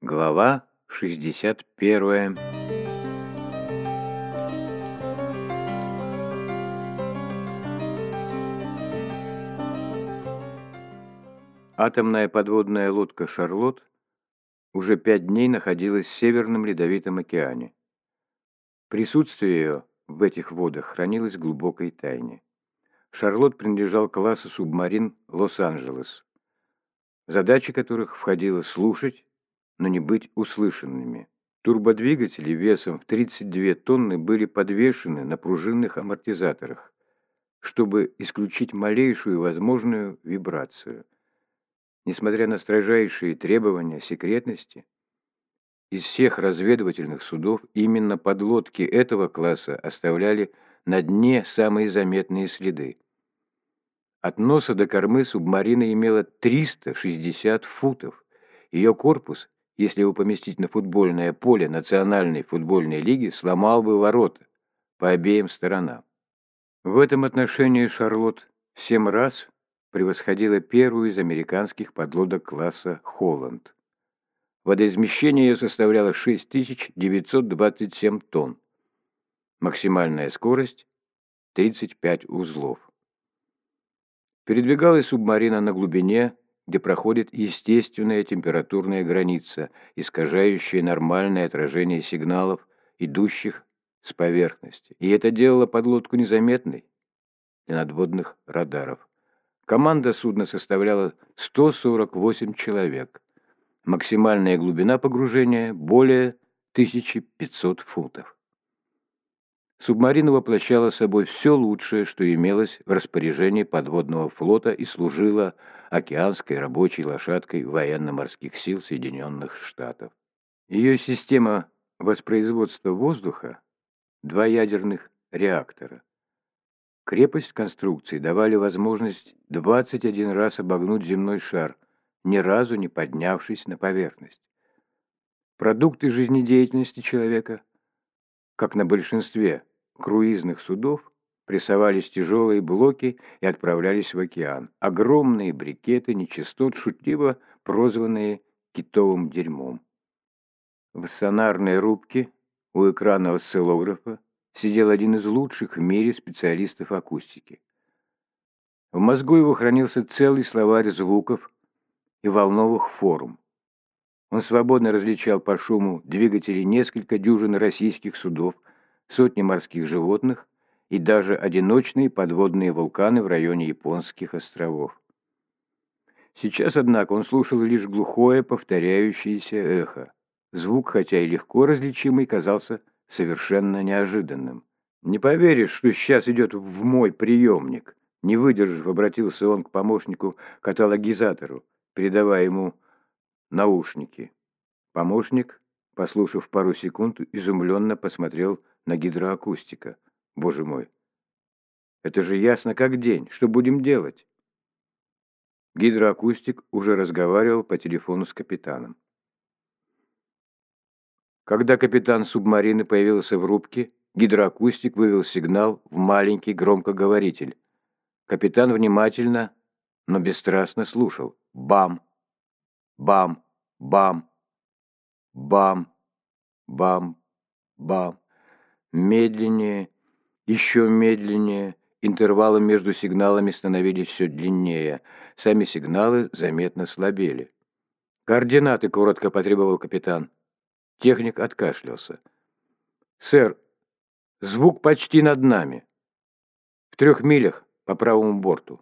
Глава 61 Атомная подводная лодка «Шарлотт» уже пять дней находилась в Северном Ледовитом океане. Присутствие ее в этих водах хранилось в глубокой тайне. «Шарлотт» принадлежал классу субмарин «Лос-Анджелес», в задачи которых входило слушать, но не быть услышанными. Турбодвигатели весом в 32 тонны были подвешены на пружинных амортизаторах, чтобы исключить малейшую возможную вибрацию. Несмотря на строжайшие требования секретности, из всех разведывательных судов именно подлодки этого класса оставляли на дне самые заметные следы. От носа до кормы субмарина имела 360 футов. Ее корпус если его поместить на футбольное поле Национальной футбольной лиги, сломал бы ворота по обеим сторонам. В этом отношении Шарлотт семь раз превосходила первую из американских подлодок класса «Холланд». Водоизмещение ее составляло 6927 тонн. Максимальная скорость – 35 узлов. Передвигалась субмарина на глубине где проходит естественная температурная граница, искажающая нормальное отражение сигналов, идущих с поверхности. И это делало подлодку незаметной для надводных радаров. Команда судна составляла 148 человек. Максимальная глубина погружения – более 1500 футов. Субмарина воплощала собой все лучшее, что имелось в распоряжении подводного флота и служила океанской рабочей лошадкой военно-морских сил Соединенных Штатов. Ее система воспроизводства воздуха – два ядерных реактора. Крепость конструкции давали возможность 21 раз обогнуть земной шар, ни разу не поднявшись на поверхность. Продукты жизнедеятельности человека, как на большинстве круизных судов, прессовались тяжелые блоки и отправлялись в океан. Огромные брикеты нечистот, шутливо прозванные китовым дерьмом. В сонарной рубке у экрана осциллографа сидел один из лучших в мире специалистов акустики. В мозгу его хранился целый словарь звуков и волновых форм. Он свободно различал по шуму двигателей несколько дюжин российских судов, сотни морских животных и даже одиночные подводные вулканы в районе японских островов. Сейчас, однако, он слушал лишь глухое повторяющееся эхо. Звук, хотя и легко различимый, казался совершенно неожиданным. «Не поверишь, что сейчас идет в мой приемник!» Не выдержав, обратился он к помощнику-каталогизатору, передавая ему наушники. Помощник, послушав пару секунд, изумленно посмотрел на гидроакустика. Боже мой, это же ясно как день. Что будем делать? Гидроакустик уже разговаривал по телефону с капитаном. Когда капитан субмарины появился в рубке, гидроакустик вывел сигнал в маленький громкоговоритель. Капитан внимательно, но бесстрастно слушал. Бам! Бам! Бам! Бам! Бам! Бам! Медленнее еще медленнее, интервалы между сигналами становились все длиннее, сами сигналы заметно слабели. «Координаты», — коротко потребовал капитан. Техник откашлялся. «Сэр, звук почти над нами. В трех милях по правому борту».